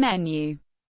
menu.